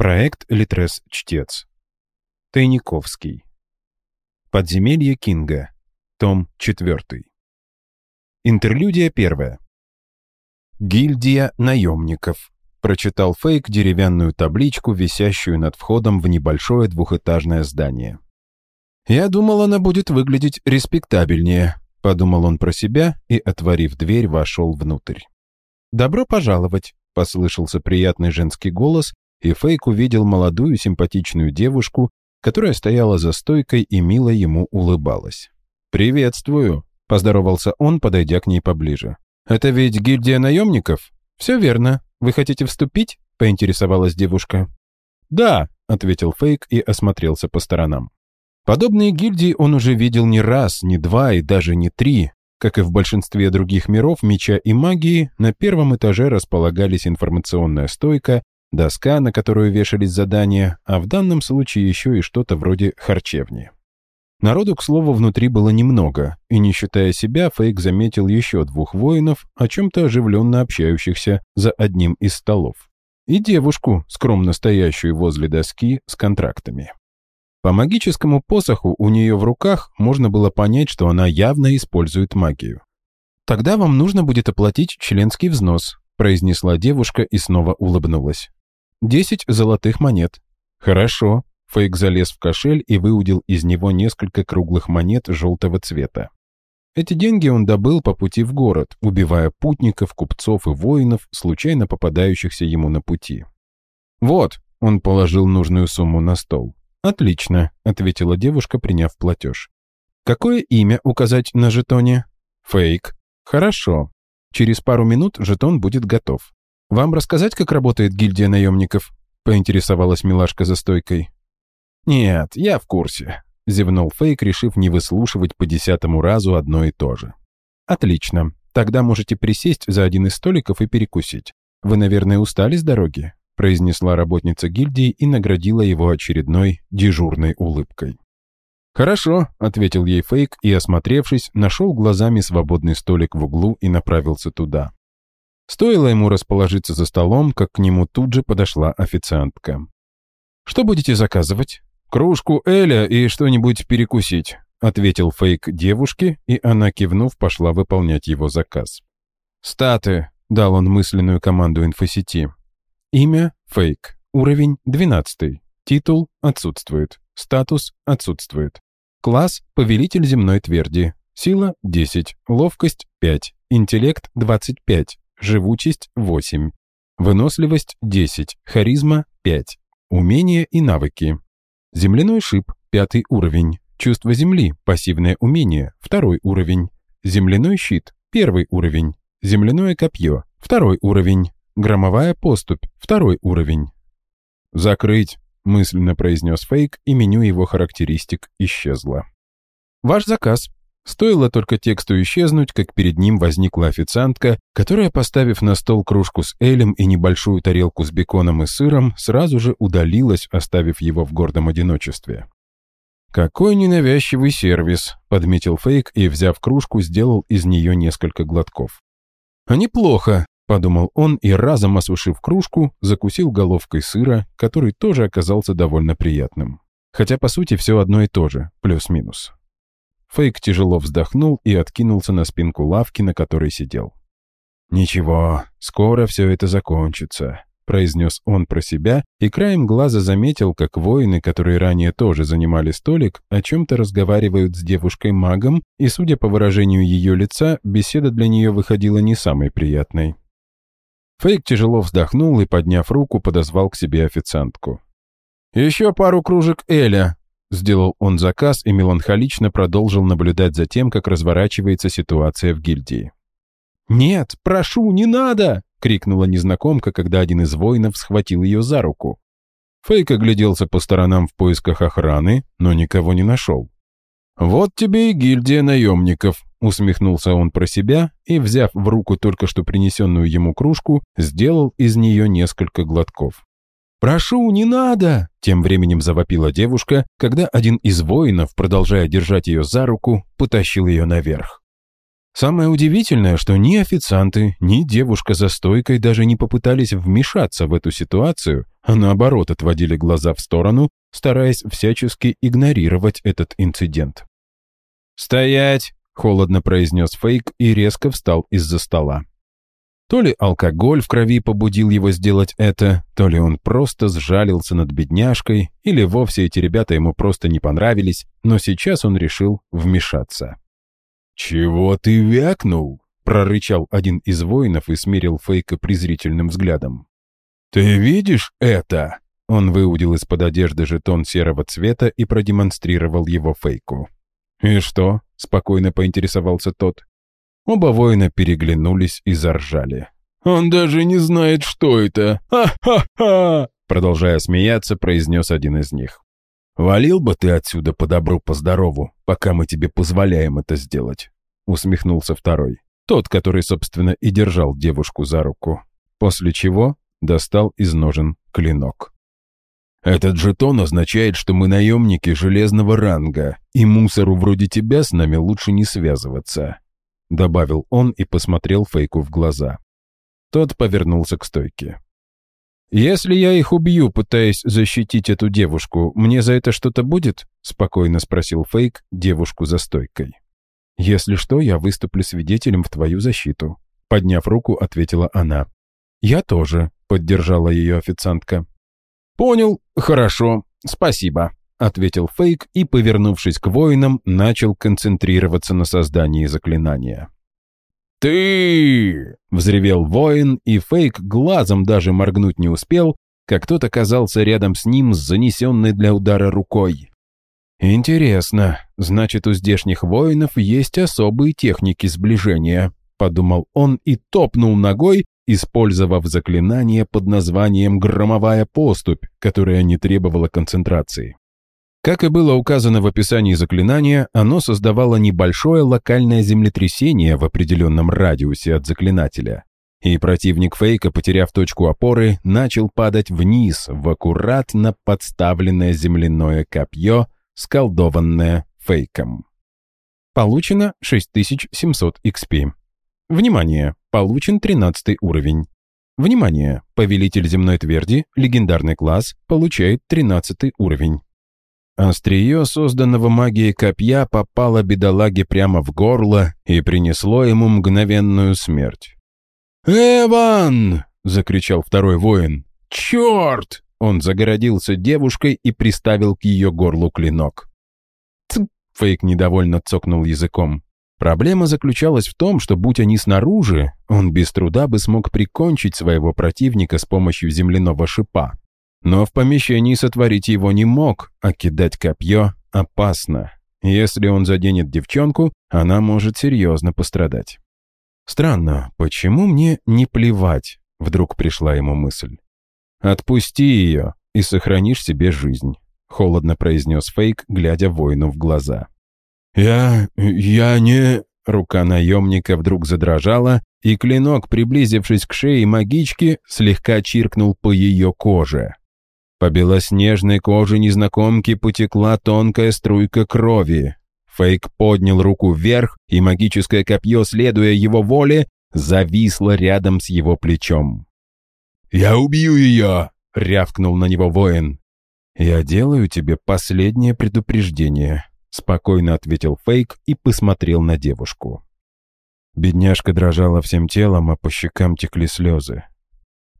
Проект «Литрес-чтец». Тайниковский. Подземелье Кинга. Том 4. Интерлюдия 1. «Гильдия наемников», — прочитал Фейк деревянную табличку, висящую над входом в небольшое двухэтажное здание. «Я думал, она будет выглядеть респектабельнее», — подумал он про себя и, отворив дверь, вошел внутрь. «Добро пожаловать», — послышался приятный женский голос, и Фейк увидел молодую симпатичную девушку, которая стояла за стойкой и мило ему улыбалась. «Приветствую», — поздоровался он, подойдя к ней поближе. «Это ведь гильдия наемников?» «Все верно. Вы хотите вступить?» — поинтересовалась девушка. «Да», — ответил Фейк и осмотрелся по сторонам. Подобные гильдии он уже видел не раз, не два и даже не три. Как и в большинстве других миров меча и магии, на первом этаже располагались информационная стойка, доска, на которую вешались задания, а в данном случае еще и что-то вроде харчевни. Народу, к слову, внутри было немного, и не считая себя, Фейк заметил еще двух воинов, о чем-то оживленно общающихся за одним из столов, и девушку, скромно стоящую возле доски с контрактами. По магическому посоху у нее в руках можно было понять, что она явно использует магию. «Тогда вам нужно будет оплатить членский взнос», произнесла девушка и снова улыбнулась. Десять золотых монет. Хорошо. Фейк залез в кошель и выудил из него несколько круглых монет желтого цвета. Эти деньги он добыл по пути в город, убивая путников, купцов и воинов, случайно попадающихся ему на пути. «Вот», — он положил нужную сумму на стол. «Отлично», — ответила девушка, приняв платеж. «Какое имя указать на жетоне?» «Фейк». «Хорошо. Через пару минут жетон будет готов. «Вам рассказать, как работает гильдия наемников?» — поинтересовалась милашка за стойкой. «Нет, я в курсе», — зевнул Фейк, решив не выслушивать по десятому разу одно и то же. «Отлично. Тогда можете присесть за один из столиков и перекусить. Вы, наверное, устали с дороги?» — произнесла работница гильдии и наградила его очередной дежурной улыбкой. «Хорошо», — ответил ей Фейк и, осмотревшись, нашел глазами свободный столик в углу и направился туда. Стоило ему расположиться за столом, как к нему тут же подошла официантка. «Что будете заказывать?» «Кружку Эля и что-нибудь перекусить», — ответил Фейк девушке, и она, кивнув, пошла выполнять его заказ. «Статы», — дал он мысленную команду инфосети. «Имя — Фейк. Уровень — 12. Титул — отсутствует. Статус — отсутствует. Класс — Повелитель земной тверди. Сила — 10. Ловкость — 5. Интеллект — 25. Живучесть – 8. Выносливость – 10. Харизма – 5. Умения и навыки. Земляной шип – пятый уровень. Чувство земли – пассивное умение – второй уровень. Земляной щит – первый уровень. Земляное копье – второй уровень. Громовая поступь – второй уровень. «Закрыть», – мысленно произнес Фейк, и меню его характеристик исчезло. «Ваш заказ», Стоило только тексту исчезнуть, как перед ним возникла официантка, которая, поставив на стол кружку с элем и небольшую тарелку с беконом и сыром, сразу же удалилась, оставив его в гордом одиночестве. «Какой ненавязчивый сервис», — подметил Фейк и, взяв кружку, сделал из нее несколько глотков. «А неплохо», — подумал он и, разом осушив кружку, закусил головкой сыра, который тоже оказался довольно приятным. Хотя, по сути, все одно и то же, плюс-минус. Фейк тяжело вздохнул и откинулся на спинку лавки, на которой сидел. «Ничего, скоро все это закончится», — произнес он про себя и краем глаза заметил, как воины, которые ранее тоже занимали столик, о чем-то разговаривают с девушкой-магом, и, судя по выражению ее лица, беседа для нее выходила не самой приятной. Фейк тяжело вздохнул и, подняв руку, подозвал к себе официантку. «Еще пару кружек Эля», Сделал он заказ и меланхолично продолжил наблюдать за тем, как разворачивается ситуация в гильдии. «Нет, прошу, не надо!» — крикнула незнакомка, когда один из воинов схватил ее за руку. Фейк огляделся по сторонам в поисках охраны, но никого не нашел. «Вот тебе и гильдия наемников», — усмехнулся он про себя и, взяв в руку только что принесенную ему кружку, сделал из нее несколько глотков. «Прошу, не надо!» — тем временем завопила девушка, когда один из воинов, продолжая держать ее за руку, потащил ее наверх. Самое удивительное, что ни официанты, ни девушка за стойкой даже не попытались вмешаться в эту ситуацию, а наоборот отводили глаза в сторону, стараясь всячески игнорировать этот инцидент. «Стоять!» — холодно произнес Фейк и резко встал из-за стола. То ли алкоголь в крови побудил его сделать это, то ли он просто сжалился над бедняжкой, или вовсе эти ребята ему просто не понравились, но сейчас он решил вмешаться. «Чего ты вякнул?» — прорычал один из воинов и смирил Фейка презрительным взглядом. «Ты видишь это?» Он выудил из-под одежды жетон серого цвета и продемонстрировал его Фейку. «И что?» — спокойно поинтересовался тот. Оба воина переглянулись и заржали. «Он даже не знает, что это! Ха-ха-ха!» Продолжая смеяться, произнес один из них. «Валил бы ты отсюда по добру, по здорову, пока мы тебе позволяем это сделать», усмехнулся второй. Тот, который, собственно, и держал девушку за руку. После чего достал из ножен клинок. «Этот жетон означает, что мы наемники железного ранга, и мусору вроде тебя с нами лучше не связываться. — добавил он и посмотрел Фейку в глаза. Тот повернулся к стойке. «Если я их убью, пытаясь защитить эту девушку, мне за это что-то будет?» — спокойно спросил Фейк девушку за стойкой. «Если что, я выступлю свидетелем в твою защиту», — подняв руку, ответила она. «Я тоже», — поддержала ее официантка. «Понял, хорошо, спасибо», — ответил Фейк и, повернувшись к воинам, начал концентрироваться на создании заклинания. «Ты!» — взревел воин, и Фейк глазом даже моргнуть не успел, как тот оказался рядом с ним с занесенной для удара рукой. «Интересно, значит, у здешних воинов есть особые техники сближения», — подумал он и топнул ногой, использовав заклинание под названием «Громовая поступь», которая не требовала концентрации. Как и было указано в описании заклинания, оно создавало небольшое локальное землетрясение в определенном радиусе от заклинателя. И противник фейка, потеряв точку опоры, начал падать вниз в аккуратно подставленное земляное копье, сколдованное фейком. Получено 6700 XP. Внимание! Получен 13 уровень. Внимание! Повелитель земной тверди, легендарный класс, получает 13 уровень. Острие созданного магией копья попало бедолаге прямо в горло и принесло ему мгновенную смерть. «Эван!» — закричал второй воин. «Черт!» — он загородился девушкой и приставил к ее горлу клинок. Фейк недовольно цокнул языком. Проблема заключалась в том, что, будь они снаружи, он без труда бы смог прикончить своего противника с помощью земляного шипа. Но в помещении сотворить его не мог, а кидать копье опасно. Если он заденет девчонку, она может серьезно пострадать. Странно, почему мне не плевать? Вдруг пришла ему мысль. «Отпусти ее, и сохранишь себе жизнь», — холодно произнес Фейк, глядя воину в глаза. «Я... я не...» Рука наемника вдруг задрожала, и клинок, приблизившись к шее магички, слегка чиркнул по ее коже. По белоснежной коже незнакомки потекла тонкая струйка крови. Фейк поднял руку вверх, и магическое копье, следуя его воле, зависло рядом с его плечом. «Я убью ее!» — рявкнул на него воин. «Я делаю тебе последнее предупреждение», — спокойно ответил Фейк и посмотрел на девушку. Бедняжка дрожала всем телом, а по щекам текли слезы.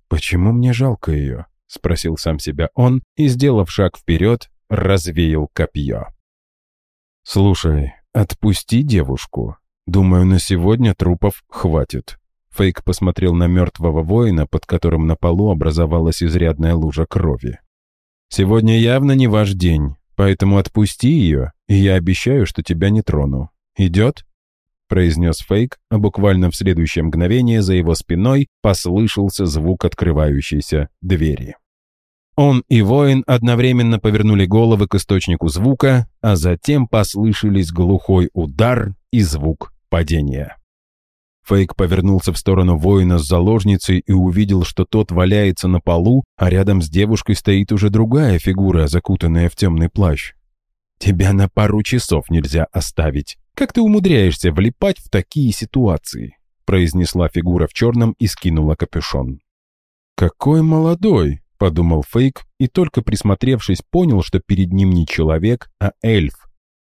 «Почему мне жалко ее?» — спросил сам себя он и, сделав шаг вперед, развеял копье. «Слушай, отпусти девушку. Думаю, на сегодня трупов хватит». Фейк посмотрел на мертвого воина, под которым на полу образовалась изрядная лужа крови. «Сегодня явно не ваш день, поэтому отпусти ее, и я обещаю, что тебя не трону. Идет?» Произнес Фейк, а буквально в следующее мгновение за его спиной послышался звук открывающейся двери. Он и воин одновременно повернули головы к источнику звука, а затем послышались глухой удар и звук падения. Фейк повернулся в сторону воина с заложницей и увидел, что тот валяется на полу, а рядом с девушкой стоит уже другая фигура, закутанная в темный плащ. Тебя на пару часов нельзя оставить. Как ты умудряешься влипать в такие ситуации?» произнесла фигура в черном и скинула капюшон. «Какой молодой!» — подумал Фейк и только присмотревшись понял, что перед ним не человек, а эльф.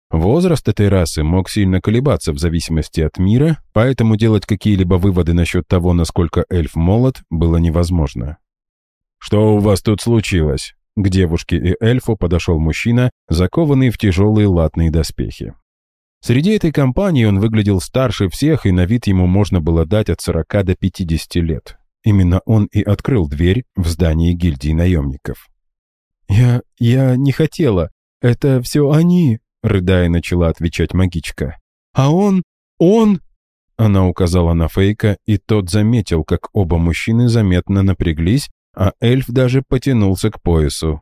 Возраст этой расы мог сильно колебаться в зависимости от мира, поэтому делать какие-либо выводы насчет того, насколько эльф молод, было невозможно. «Что у вас тут случилось?» К девушке и эльфу подошел мужчина, закованный в тяжелые латные доспехи. Среди этой компании он выглядел старше всех, и на вид ему можно было дать от 40 до 50 лет. Именно он и открыл дверь в здании гильдии наемников. «Я... я не хотела. Это все они», — рыдая начала отвечать магичка. «А он... он...» Она указала на Фейка, и тот заметил, как оба мужчины заметно напряглись, а эльф даже потянулся к поясу.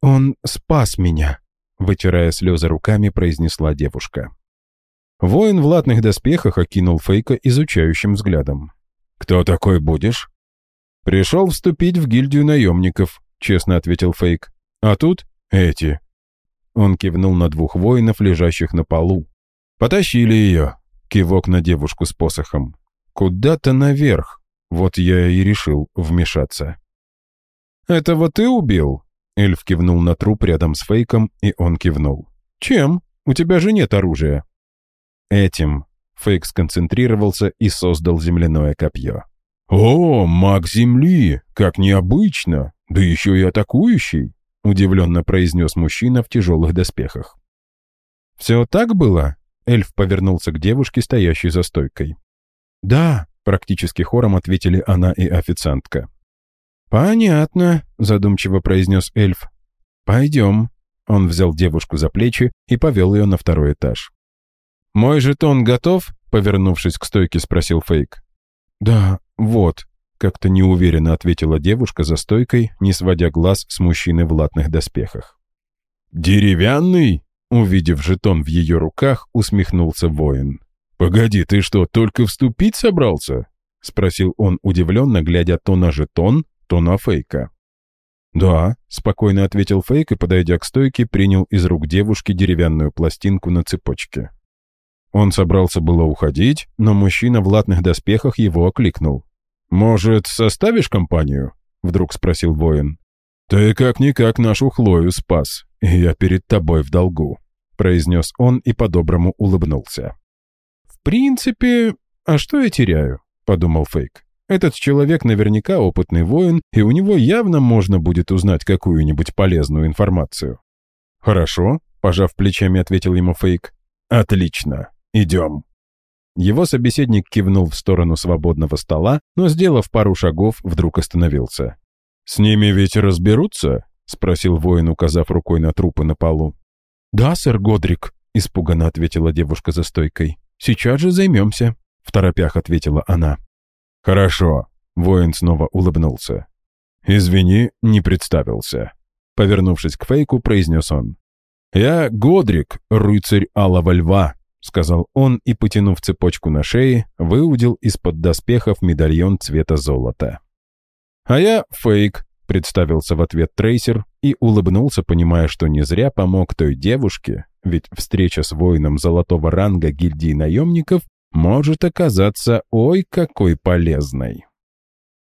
«Он спас меня», — вытирая слезы руками, произнесла девушка. Воин в латных доспехах окинул Фейка изучающим взглядом. «Кто такой будешь?» «Пришел вступить в гильдию наемников», — честно ответил Фейк. «А тут эти». Он кивнул на двух воинов, лежащих на полу. «Потащили ее», — кивок на девушку с посохом. «Куда-то наверх. Вот я и решил вмешаться». «Этого ты убил?» Эльф кивнул на труп рядом с Фейком, и он кивнул. «Чем? У тебя же нет оружия». «Этим». Фейк сконцентрировался и создал земляное копье. «О, маг Земли! Как необычно! Да еще и атакующий!» — удивленно произнес мужчина в тяжелых доспехах. «Все так было?» — эльф повернулся к девушке, стоящей за стойкой. «Да», — практически хором ответили она и официантка. «Понятно», — задумчиво произнес эльф. «Пойдем». Он взял девушку за плечи и повел ее на второй этаж. «Мой жетон готов?» — повернувшись к стойке, спросил Фейк. «Да, вот», — как-то неуверенно ответила девушка за стойкой, не сводя глаз с мужчины в латных доспехах. «Деревянный?» — увидев жетон в ее руках, усмехнулся воин. «Погоди, ты что, только вступить собрался?» — спросил он удивленно, глядя то на жетон, то на Фейка. «Да», — спокойно ответил Фейк и, подойдя к стойке, принял из рук девушки деревянную пластинку на цепочке. Он собрался было уходить, но мужчина в латных доспехах его окликнул. «Может, составишь компанию?» — вдруг спросил воин. «Ты как-никак нашу Хлою спас, и я перед тобой в долгу», — произнес он и по-доброму улыбнулся. «В принципе, а что я теряю?» — подумал Фейк. «Этот человек наверняка опытный воин, и у него явно можно будет узнать какую-нибудь полезную информацию». «Хорошо», — пожав плечами, ответил ему Фейк. «Отлично. Идем». Его собеседник кивнул в сторону свободного стола, но, сделав пару шагов, вдруг остановился. «С ними ведь разберутся?» — спросил воин, указав рукой на трупы на полу. «Да, сэр Годрик», — испуганно ответила девушка за стойкой. «Сейчас же займемся», — в торопях ответила она. «Хорошо», — воин снова улыбнулся. «Извини, не представился». Повернувшись к Фейку, произнес он. «Я Годрик, рыцарь Алого Льва», — сказал он и, потянув цепочку на шее, выудил из-под доспехов медальон цвета золота. «А я Фейк», — представился в ответ трейсер и улыбнулся, понимая, что не зря помог той девушке, ведь встреча с воином золотого ранга гильдии наемников может оказаться ой какой полезной.